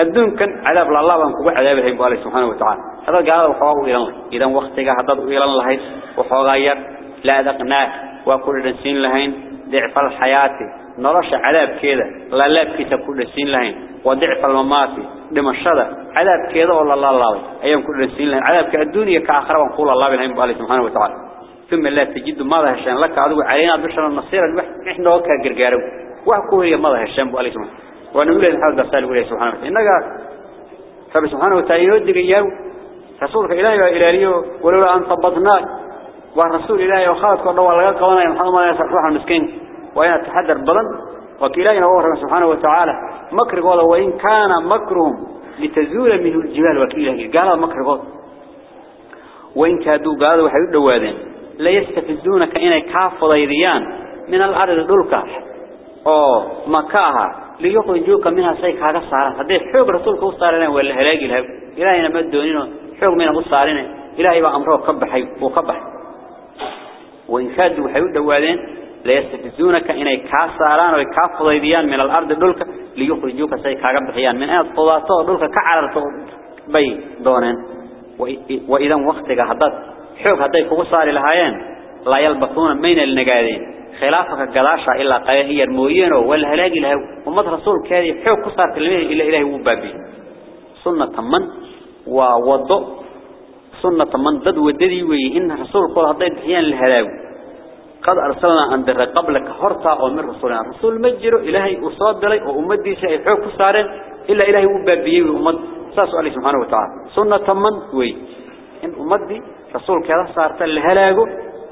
الدون كان عذاب الله كوغ عذاب الله بالله سبحانه وتعالى هذا قال وحواه إلى إذا وقتك هذا إلى الله وحواه غير لا ذقناه وكل دنسين لهين ضعف الحياة نرش عذاب كذا لا لا كيس كل دنسين لهين وضعف الممات لما الشذا عذاب كذا والله الله الله أيام كل دنسين لهين عذاب كالدنيا كآخرة ونقول الله بالله سبحانه وتعالى ثم لا تجد ماذا هشان لك عدو علينا بشر النصير إحنا وكا قرقارو وحكوه هي ماذا هشان بالله سبحانه ونقول له هذا الرسال ولا سبحانه وتعالى إنك فبسبحانه وتعالى يودك إياه. رسولك إلهي وإلهي ولولا أن طبطناك والرسول إلهي وخالك والله لقد قوانا محمد الله يسرح المسكين. وإن تحدر بلن وكإلهي وهو سبحانه وتعالى. مكر قوله وإن كان مكرهم لتزول منه الجبال وكإلهي قال مكر قوله. وإن كادوا قالوا وحيود دوادين. لا يستفزونك إنك كافض يديان من الأرض دولك. أو مكاها. ليخرجوك منها شيء كذا صار هذا حق رسولك وصارنا ولا هلاقي له إلهي ما دونينه. حق من وصارنا. إلهي بأمره كبح وكبح. وإن كادوا حيود دوادين لا يستفزونك إن كاسران ويكافض يديان من الأرض دولك ليخرجوك شيء كذا بحيان. من أن الطلاطة دولك كعرر بي دونين. وإذا وقتك هذا حق هذا كوصار لهايين. لا يلبثون بين النجادين خلافك قلاشا إلا قيهي المويين والهلاقي له ومد رسول كذي حوك كسار كلمه إلا إلهي وبابي. سنة من ووضع سنة من ضد وددي وي. إن رسول قول هذا بحيان الهلاقي قد أرسلنا أن در قبلك هرطا ومن رسولنا. رسول مجر إلهي أصاد لي وأمدي شيء حوك كسار إلا إلهي وبابي وأمد ساس عليه سبحانه وتعالى. سنة من وي. إن أمدي رسول كذا صارت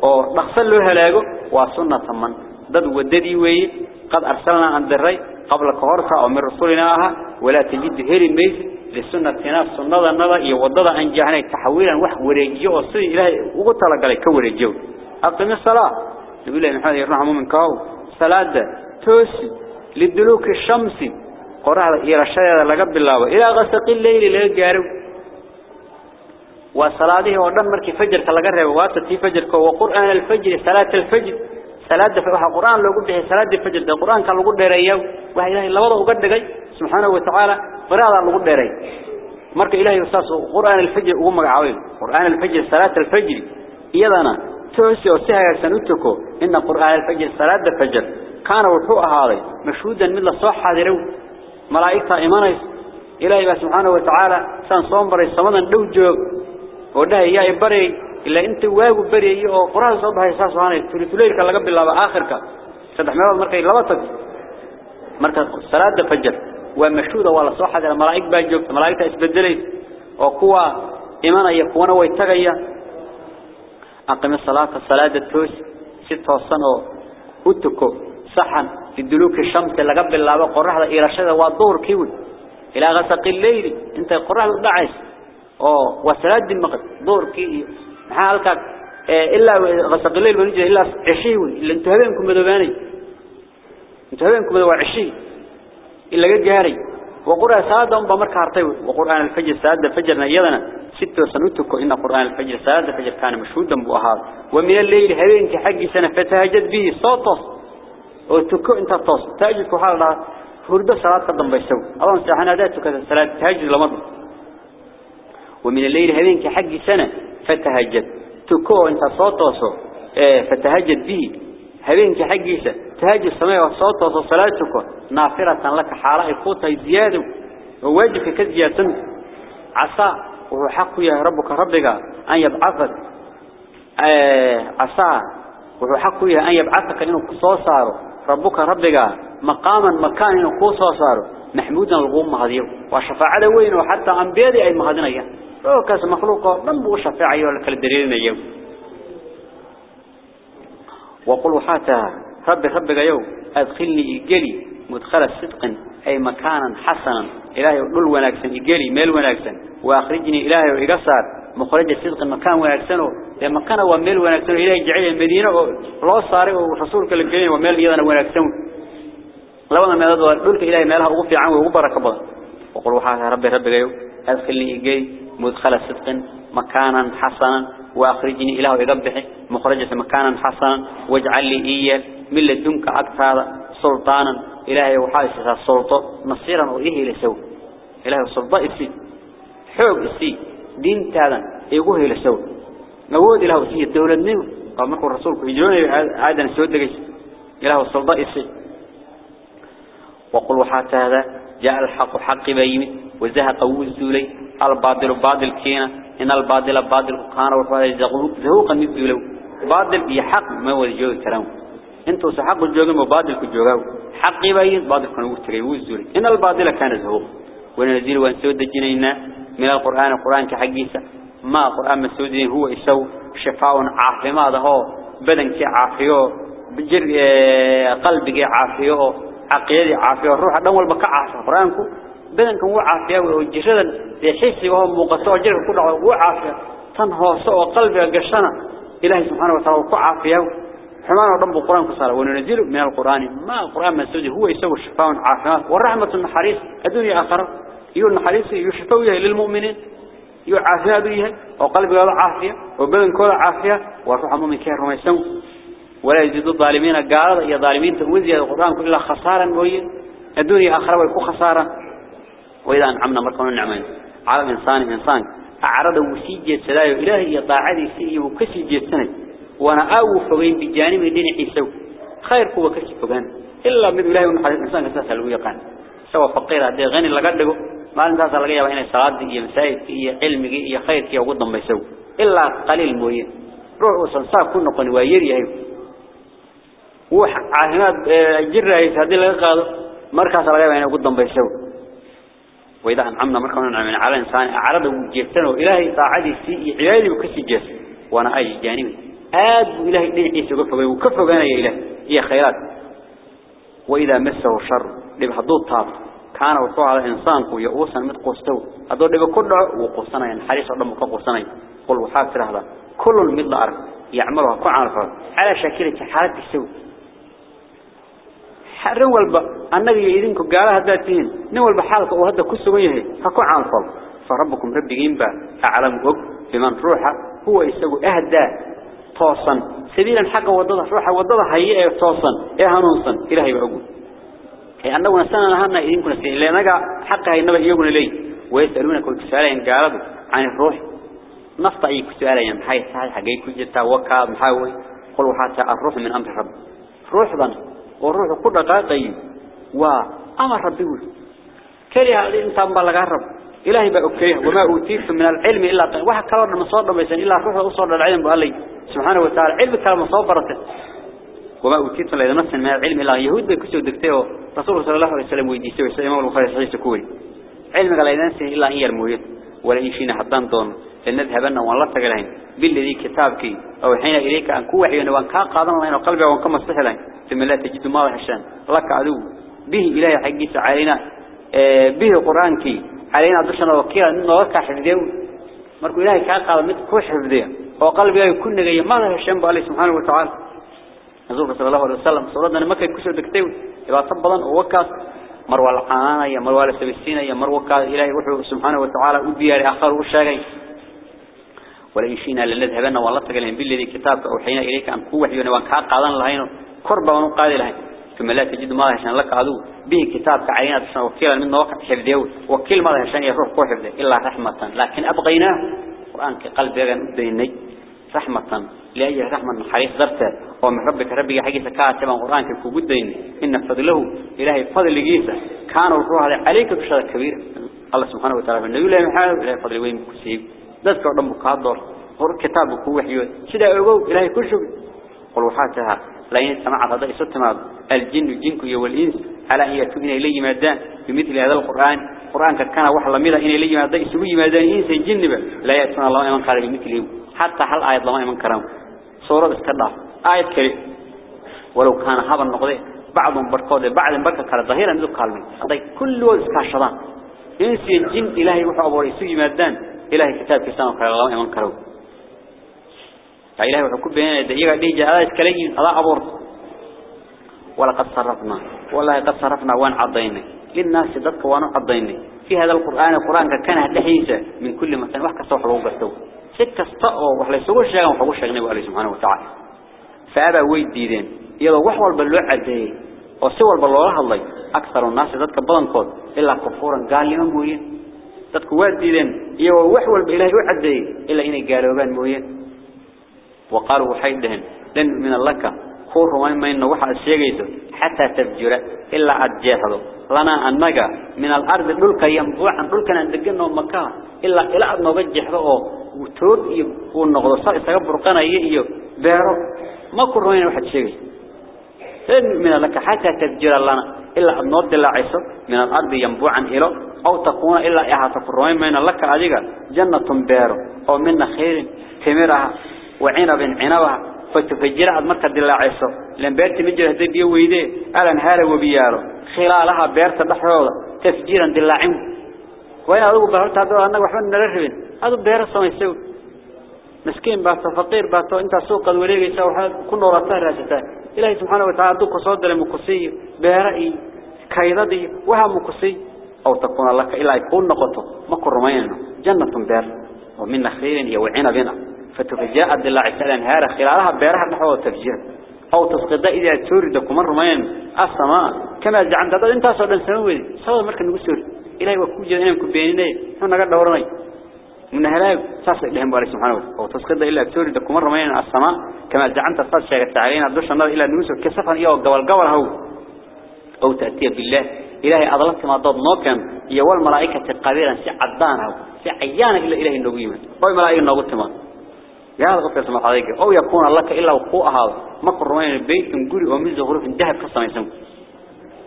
الهلاجو أو نقصل له هلاجو وسنة من ضد وددي وي قد أرسلنا عن الري قبل كهرك أو من رسولنا أها ولا تجد هير ميز للسنة تناف سنة النظر يوضد عن جهني تحويلا وح وريجي وصي إلهي وقت لك عليك وريجي أقم الصلاة نقول له محمد يرحمه من كاو صلاة توسي للدلوك الشمسي قرأ إلى الشيء لقب الله إلى غسق الليل لا جارو وصلاته ودم مركي فجر تلقى واتتي فجر وقرآن الفجر صلاة الفجر صلاة فوحى قرآن لو قلت صلاة الفجر ده قرآن كان لو قلت رياو وحي إلهي وضعه قد جاي سبحانه وتعالى فراد لو قلت ري مرك إلهي وساس قرآن الفجر وهم عويل قرآن الفجر صلاة الفجر يدنا توسي وسهى سنتكو إن قرآن الفجر صلاة الفجر كان وحوء هذا مشهودا من الصحة ذرو ملائكة إيمانيس إلهي سبحانه وتعالى سان صومبر السماء دو جوج وده يا بري إلا أنت واجب بري أو قرآن صبح يساس سبحانه تلتليل كلا قبل الله آخرك صدح مرات مركي لبطك مركز صلاة الفجر ومشهودة ولا صحة الملائكة باجوج ملائكة اسبدلت وقوة إيمانا يكون ويتغيا أقم الصلاة الصلاة التوس ستة سنة وتكو صحن. في الدلوك الشمس قبل الله قرحة إلى الشدة والظهر كيوي. إلى غسق الليل. أنت قرحة دعيس أو وصلاة المغرب ظهر كي حالك إلا غسق الليل ونجي إلا عشيوي إلا أنتوا هبينكم مدوباني أنتوا هبينكم مدوب عشي. إلا قد جاري. وقرأ سادة بمرك هرتي وقرآن الفجر سادة الفجر نيضنا ستة سنتك إن قرآن الفجر سادة الفجر كان مشهودا بأهاد ومن الليل هبينك حق سنة فتهجد به صوته وتكو انت تص تاجد كحال فرد صلاة قدام بيسو. الله سبحانه ذاته كذا صلاة تهجد لمضي ومن الليل هبينك حق سنة فتهجد. تكو أنت صوته آه فتهجد به. هبينك حقيسة تهجد السماء وصوته صلاتك نافرة لك حالة فوتها زيادة وواجبك كزيادة. عصا وهو حق يا ربك ربك أن يبعثك. آه عصا وهو حق يا أن يبعثك إنه صوصاره ربك ربك مقاما مكان إنه صوصاره محمودا الغوم هذيه وشفاعة وين وحتى أنبياء أي مهدنا هو كاس مخلوق من بو شفاعة ولا كل دليل يوم. وقل حتى رب ربك يوم أدخلني إجلي مدخل الصدق أي مكانا حسنا. إلهي دول وناكسن إجلي ميل وناكسن وأخرجني إلهي وإقصار مخرج الصدق مكان وناكسنه لما كان وميل وناكسنه إلهي جعل المدينة الله صاري ورسولك الجليل وميل يدنا وناكسنه لو أنا ميل دولك إلهي ميلها أغفي عنه وغبرك بضا وقل حتى رب ربك يوم أدخلني إجلي مدخل صدق مكانا حسنا وأخرجني إله يقبح مخرجة مكانا حسنا واجعل لي إيا من لدنك أكثر سلطانا. إلهي وحاسس السلطة نصيرا وإيه لسو إلهي السلطة إسي حوق إسي دين تادا إيقوه لسو نود إله إسي الدولة النمو قال مركو الرسول يجرون عادا السود لقيس إله السلطة إسي وقل وحتى هذا جاء الحق حق بيمي وزهق وزولي الباطل باطل كينا إن الباطل باطل كان وحوالي زهوقا باطل يحق ما هو الجوغ كلام إنتو سحق الجوغ ما باطل كجوغاو حق بين باطل كان وتغي وزولي إن الباطل كان زهوق وننزل ونسود جنينا من القرآن القرآن كحقيسة ما قرآن مسودين هو يسو شفاء ماذا هو بدن كعافية. بجر قلبك عافيه عقيدي عافية. الروح دم والبكاء عافيه قرآنكم بدنك هو عافية وجسدا يحس وهو مقصود جرح كله هو عافية تنهى سوى قلبه قشنا إلهي سبحانه وتعالى هو عافية حمان رب القرآن كسر وننزل من القرآن ما القرآن مسجد هو يسوي الشفاء عافية والرحمة النحريس الدنيا آخر يقول النحريس يشفويه للمؤمنين يعافيها به وقلبه عافية وبدن كله عافية والروح مؤمن كير ما يسوي ولا يزيد الظالمين قال يا ظالمين تنزل القرآن كلها خسارا وين الدنيا آخر ويكون خسارا وإذا أنعمنا مركون النعمين. على الإنسان إنسان. أعرض وسيجة سلايو إلهي يطاعدي سيئ وكسيجة سنة وأنا أوف وين بجانب الدين عيسو خير هو كسي فقان إلا من إلهي ونحن الإنسان كساسا الويقان سوى فقير هذه غني لقدقه ما أنت هذا لقيا وإن صلاة دي مسايد إيا علمك إيا خيرك إيا وقضا ما يسو إلا قليل موين روح وسنصاب كنا قني ويري هاي وح عهمات جرة هذه لقاء مركز لقيا وإن وقضا ما يسو وإذا أنعمنا مركنا من على إنسان أعرض وجيبتنا إلهي طاعدي سيء عيالي وكسي جس وأنا أي جانبي آد إلهي دين عيسى وكفه وكفه يا إله. هي خيرات. وإذا مسه الشر لبحضوط طاب كان وحوه على إنسانك يؤوسا متقوستو هذول لبا كله وقوسنا ينحريس أرضا مقوسنا قل وحاك هذا كل المدل أرض يعملها كعرفة على شاكلة حالة السوء. حرن والبا. النبي يدينكو قالها ذاتين نوال بحالك وهذا كسو يهي. فكو عالفل فربكم ربي جيمبا أعلم وق بمن روحه. هو يسوي أهدى توصا سبيلا حق وضده روحه وضده هي توصا إيه هنوصا. إلهي بعقول هي أنه نسألنا نهارنا إذن كنا سنين لأنك حق هاي النبي يقول لي ويسألونك كسؤالين قالوا عن الروح. نفط أي كسؤالين محاي ساعي حقي كجتا وكا محاوي. قل وحتى الروح من أمر رب. روح ظن. والروح كل قاقي وأمر ربي كريه الإنسان بلغ رب إلهي بأكيه وما أوتيت من العلم إلا واحد كلام مصادر بيسان إلا روح أصدر العلم بقال سبحانه وتعالى علم كلام مصابرته وما أوتيت من نفس من العلم إلا يهود بكسو دكتيه رسول صلى الله عليه وسلم ويديسه ويسلم إمام البخاري صحيح سكوري علم قال إذا إلا أن يرموه ولا يشينا حدان دون. لنذهبن والله تقلين بالذي كتابك أو حين إليك أن كوحي وأن كان قادم الله وقلبي وأن كما استحلين ثم لا تجد ما حشان. لك عدو به إلهي حقيس علينا. به قرآنك علينا دشنا وكيلا. نوكا حفظيه مركو إلهي كان قال مد كو حفظيه وقلبي يكون نجي ما له شيء بالله سبحانه وتعالى. نزول صلى الله مروى العانة يا مروى السبسين يا مروى كا إلهي وحده سبحانه وتعالى وديار آخر وشاقي ولا يشينا لنذهبنا والله تقلهم بالذي كتابك أوحينا إليك أن كوح يونوان كا قادن لهين كربا ونقاد لهين ثم لا تجد ما عشان لك عدو به كتابك علينا تسنى وكيلا من وقت حفظه وكل ما عشان يروح كو حفظه إلا رحمة لكن أبغيناه القرآن كقلب يغن أديني رحمة لأي رحمة حريص ذرته ومن ربك ربك حقيقة كاتبا القرآن كقودين إن فضله إلهي فضل جيسة كان وروح عليك بشرة كبير. الله سبحانه وتعالى النبي الله محمد إلهي فضل وين كسيب ذلك ربك كادر هو كتابك هو وحيوه سيدا أقول إلهي كل شيء قل وحاتها. لين سمعت هذا ستما الجن الجنك والإنس. على أن يتوين إليه مادان بمثل هذا القرآن. القرآن كان وحلا ميدا إن إليه مادان يسوي مادان إنس الجن لا يأتون الله إيمان قال بمثله. حتى حل آية الله إيمان كرام سورة اسكالله آية كريم. ولو كان هذا النقضي بعضهم بركود بعض بركة كان ظهيرا ذو قلبي. هذا كل وزكا شضان إنس الجن إلهي وحا أبوري يسوي مادان إلهي كتاب كسان وقال الله إيمان كرام فإلهي وحكو بينا يدعيك دي جاء اسكاليين هذا أبورت ولقد صرفنا. والله قد صرفنا وان عضينا للناس ضدك وان عضينا في هذا القرآن القرآن كان هدحيسة من كل مكان. وحكا ستة استقوا وحلا يسوي الشيء وحقوا الشيء نبي سبحانه وتعالى. فأبا ويد ديدين؟ يلا وحوال باللوع عديه وسوى بالله الله. أكثر الناس ضدك بلن كود إلا كفورا قال لمن موين ضدك واد ديدين؟ يلا وحوال بالله عديه إلا إني قالوا بان موين وقالوا حيدهن لن من اللك كور وين ما إنه واحد شيء حتى تفجر. إلا أتجاهه لنا النجا من الأرض دولك ينبوع عن دولك ندقنا مكان. إلا إلا أدنى بجحه وتود يكون نقض صار يستقبل قنا يجيو بيرو. ما كور وين واحد شيء. لن من اللك حتى تفجر لنا إلا أدنى دل عيسى من الأرض ينبوع عن إله أو تكون إلا إها ما إن لك أديك جنة بيرو. أو من خير ثمرها وعنب عنبها فتفجر مركز دلاعيسو لأن بيرتي مجر هدي بيو ويدي. الان هاله وبيارو. خلالها بيرتا دخلودا تفجيرا دلاعين. وين ادو بهرت هذا أنا waxba nala هذا بير السماء يسوي مسكين بعث فقير بعث أنت سوق الوريج يسوي حال كل رتان رجتان إلهي سبحانه وتعالى دوك صدر مقصي بيرأي كيدادي وها مقصي أو تكون لك إلهي كل نقطه ما كرمينه جنة بير ومن نخيل يوعين بنا. فتفجاء الدلع سألن هار خلالها بيرها نحو تفجير. أو تسقط إذا توردك من رمين. السماء كما جعلت أنت سوى سوى مركن قصير إلهي وكوجة إنا مكبينين هنا قد دورنا من هلاك ساس لهم بارك سبحانه أو تسقط إلا تورد كمر رمين السماء كما زعمت صاد شيء علينا دوش النار إلى نوسف كسفا إياه قبل قبل هو. أو تأتي بالله إلهي أضلت ما ضد نوكم يوال ملائكة قبيلا سعدانها سعيانا إلا إلهي النقيمة أو ملائكة النقيمة يا هذا قفل سمع عليك أو يكون لك إلا وقوعها مقر روين بيت قري ومن زغروف ذهب كسم يسمى.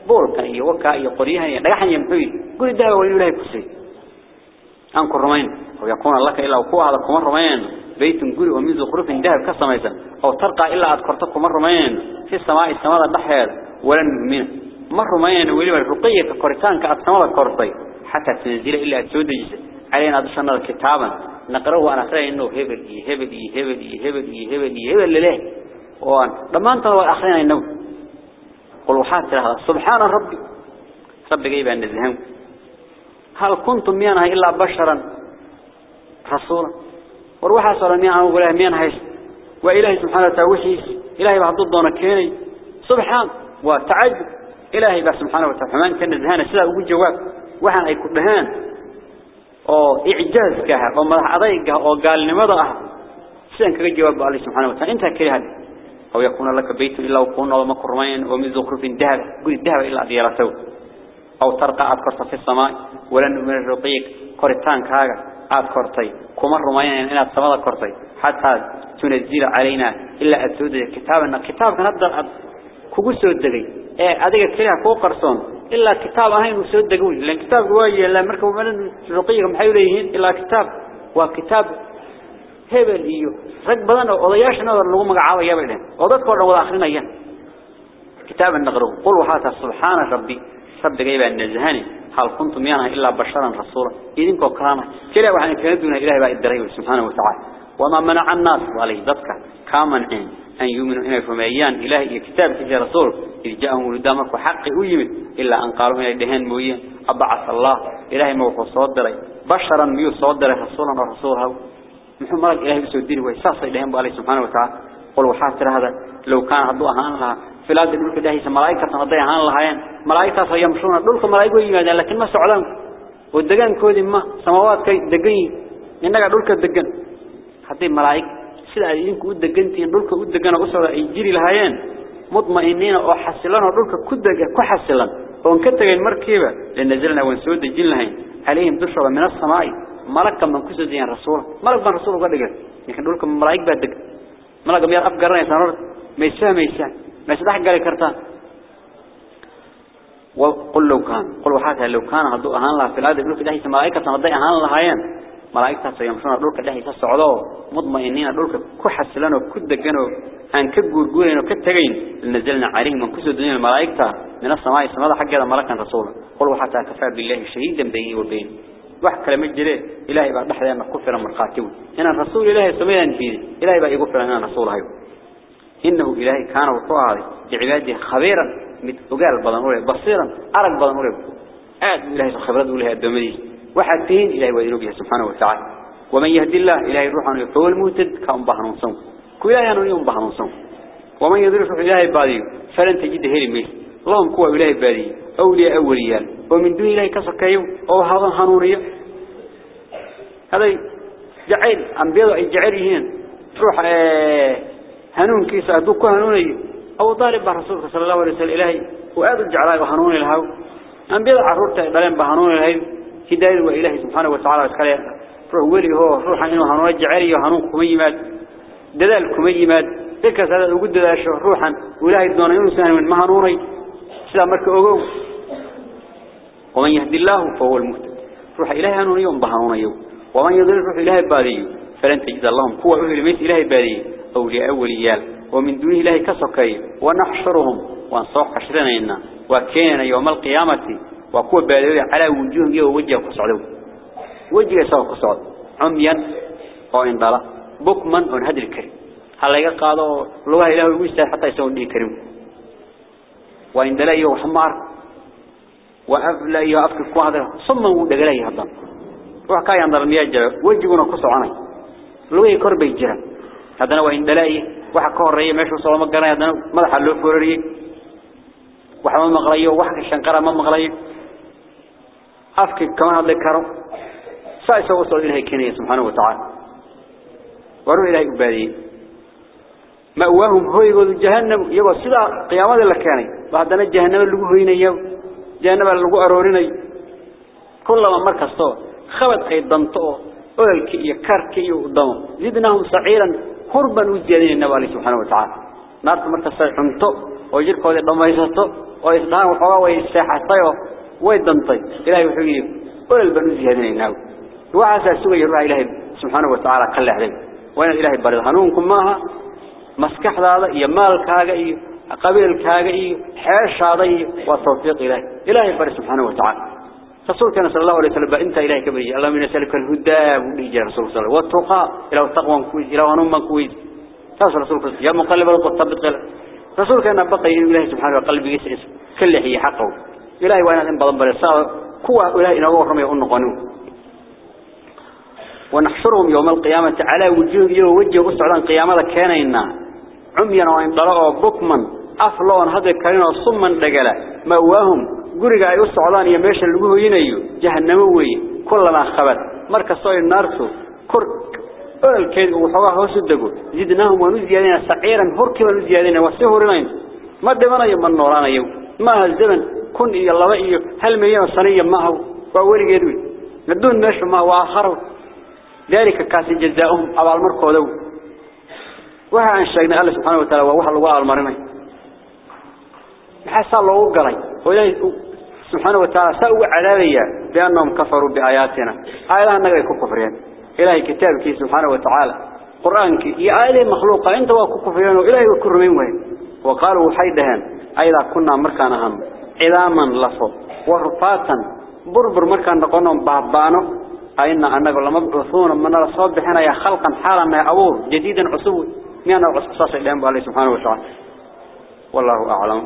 بول كان يوكا يقريها يدحن يمحي قري ذهب وين له كسي أنكر روين أو يكون لك إلا وقوعها كم روين بيت قري ومن زخرف ذهب كسميسا أو ترقى إلا أذكرتكم مرة مين في السماء السماء الضحية ولا نؤمن مرة مين ولي الرقية كقرتان كأسماء كقرطي حتى تنزل إلا تودج علينا دشنا كتابا نقرأه وأنا أقرأ إنه هبل هبل هبل هبل هبل هبل لله وان لما أنت آخرين إنه قل وحات سبحان ربي ربي جيب عند الذهن هل كنتم ميانها إلا بشرا؟ رسولا. وروحا صلى ميانها وقلها ميانها وإلهي سبحانه وتعالى إلهي بعض الضوء كيني. سبحان. وتعجب إلهي بس سبحانه وتعالى. فمان كان الذهان سلا وقول جواب. وحن أي كلهان أو إعجاز كها. أو مدح أضيقها أو قال لماذا سيان كذا جواب الله سبحانه وتعالى. انت كره أو يكون لك بيت إلا وكون ومكرمين ومن زخرف ذهب قل الذهب إلا ديرته أو ترقى أذكرت في السماء ولن من الرقيق كورتان كاغا أذكرتي كما رمين إن السماء كورتي. حتى تنزل علينا إلا أتود كتابنا. كتاب كنبدأ كوجسوا الدقي إيه أديك كلها قرصون إلا كتاب هاي نسود دقوي لأن كتاب جواي لا مركب من الرقيق محيوليهن إلا كتاب. وكتاب هبل إيو. رج بدن وضياشنا ورلو مقعاوة يبعدين وضدك ورلو آخرين كتاب النغرو قل وحاتا سبحان ربي. رب جيبا النزهاني هل كنتم يانا إلا بشرا رسولا؟ إذن كو كرامة كلا وحنا كندونا إلهي بقى الدريب سبحانه وتعالى. وما منع الناس عليه ضدك كامن عين أن يؤمنوا إنا فميان إلهي كتاب في رسول. إذ جاءهم ولدامك وحق ويمد إلا أن قالوا إلى دهان مويا أبعث الله. إلهي موقع صدري. بشرا ميو صدري رسولا ورسولها محمد إلهي بسودين. ويساس إلهي عليه سبحانه وتعالى. قل وحاصر هذا. لو كان عدو أهان لها في الأرض دولك داهيس ملائكة نضي أهان لهاين ملائكة يمشون. دولك ملائكة يمادين لكن ما سعلان. والدقان كودي ما. سماوات كي دقين إنك دولك الدقان حتى ملائكة سيدا إذنك ودقانتين دولك ودقان أسرة يجري لهاين مطمئنين أو حسلان ودولك كدقا كحسلان. وانكتغي المركبة لنزلنا ونسود الجن لهاين عليهم دشرة من السماء. ملك من كسدين رسول. ملك من رسول قد لكن دولك ملائكة بعد ملك ميار أفقرنا يسانور ما يساه ما ما يسدح قال كرتان وقل لو كان. قل وحاتها لو كان هدو أهان الله في الأرض دولك دهي ملائكة نضي أهان الله هايان. ملائكة سيمشون دولك دهي تسعودوا مطمئنين دولك كحسلان وكدقانوا أن كجورجورين وكتجين نزلنا عليهم من كسر الدنيا الملائكة. من السماء السماء حق هذا ملكا رسولا. قل وحتى كفى بالله شهيدا بيني وبين واحد كلمة جري إلهي بعد أحد أن كفر مرقاتهم هنا الرسول إلهي سمينا فيه إلهي بقى يغفر هنا رسول هاي إنه إلهي كان وطوعه لعباده خبيرا متقال بدن أولي بصيرا أرق بدن أولي. آد إلهي خبرات أولي الدمدي واحد فين إلهي وإنه سبحانه وتعالى. ومن يهدي الله إلهي روح عنه فهو المهتد كأن بحر صوم كل إلهي يوم بحر صوم ومن يدرس إلهي بادي فلن تجد هيري اللهم كوا إلهي بادي أولياء أولياء. ومن دون إلهي كسكيو أو هذا هنورية هذا جعل أنبياء أي جعلهن تروح آه هنون كيس أدوك هنوني. أو ضارب برسولك صلى الله عليه وسلم إلهي. وآد الجعلاء وهنوني الهو أنبياء عرورته بلين بهنوني الهي هداية وإلهي سبحانه وتعالى وتخليه روح ولي هو روح إنه هنون. جعلي وهنون كميمات دلال كميمات تلك هذا وجود دلال روحا. وإلهي دون ينسان من مهنوني سلام مرك أقوم. ومن يهدي الله فهو المهتد. روح إلهي هنون يوم بهنون ومن يضل روح إلهي بادي فلن تجد اللهم قوة ميت إلهي بادي أولياء أولياء ومن دون إلهي كسكي ونحشرهم. ونصوح حشرنا وكان يوم القيامة. وقوة بادي على وجوههم يوم وجه كسعدوا وجه سوى كسعد. عميا. وإن ضلا بكما ونهدر الكريم هل يقالوا لوها إله ويستاذ حتى يسوون دي كريم؟ وإن دلائي وحمار وأفلأي وأفكك وهذا صمم دقلائي هذا. وحكا ينظر المياجة وجهنا كسعاني. لوهي كربي جرا هذا وإن دلائي وحكا الرئي ماشو صلى الله عليه وسلم هذا مدح اللوح فرري وحما مغلي وحكا الشنقرة ما مغلي أفكك كمان هذا الكرم سايسا وصل إلهي كينية سبحانه وتعالى وروا إلهي أبادي مأواهم هو يقول جهنم يقول سلا قيامة اللي كاني بعدنا جهنم اللي هو هنا يو جهنم اللي هو أروريني كلما مركز طو خبط أي ضمطو أولك يكرك يقدم زدناهم سعيرا قربا وجدين النبي سبحانه وتعالى. نارت مركز حمتو وجرك هذا ضميسته وإسلام وحوا ويساحتيو ويدنطي. إلهي وحيي أول البنوزي هذين النبي وعسى سوى يروح إلهي سبحانه وتعالى قل عليه. وين إلهي برد هنونكم ماها مسكح هذا هذا إيه قبيل كاغا إيه حيش هذا والتوفيق إلهي. إلهي برد سبحانه وتعالى. رسول كان صلى الله عليه وسلم أنت إلهي كبير الله من يسألك الهدى وليجي رسول صلى الله عليه وسلم. والتقى إلى التقوى كويس إلى ونما كويس. تاس رسول يا مقلب القطب قال رسول كان بقي إلهي سبحانه وقلبي يسعس كل هي حقه. إلهي وأنا إن بضم برسال كوا إلهي إنه رمي قانون ونحشرهم يوم القيامة على وجوه وجه وسعدان قيامة كانينا. عميا وإن ضلقوا بكما. أفلون هذا كانوا صما دقلا مواهم قرقا يسعدان يميش اللقوه ينيو جهنموي كلما خبت مركز صوي النارسو كرك الكيد وحواه وسدقوا زدناهم ونزيادين سعيرا هركي ونزيادين وسهرين ما دمنا يمن نورانا يوم ما الزمن كن إيا الله إيا هل مليون صنيا معه وأولي يدوي ندون نشر ما هو آخر ذلك كاسي جزاؤهم أبا المركو ذو وها عن شيئنا الله سبحانه وتعالى وها الله المرمي حسى الله قري وإلهي سبحانه وتعالى سأوا عليا بأنهم كفروا بآياتنا. آياتنا نقل كفرين. إلهي كتابك سبحانه وتعالى. قرآنك يا آله مخلوقة. أنت وكفرين وإلهي وكرمين وين. وقالوا حيدهن أيضا كنا مركانهم عظاما لفظ ورفاتا بربر مركان نقولهم بابانو. أين أنك لما من الصبح يا خلقا حالا ما أبور جديدا عصو مين صاص إلهي سبحانه وتعالى. والله أعلم.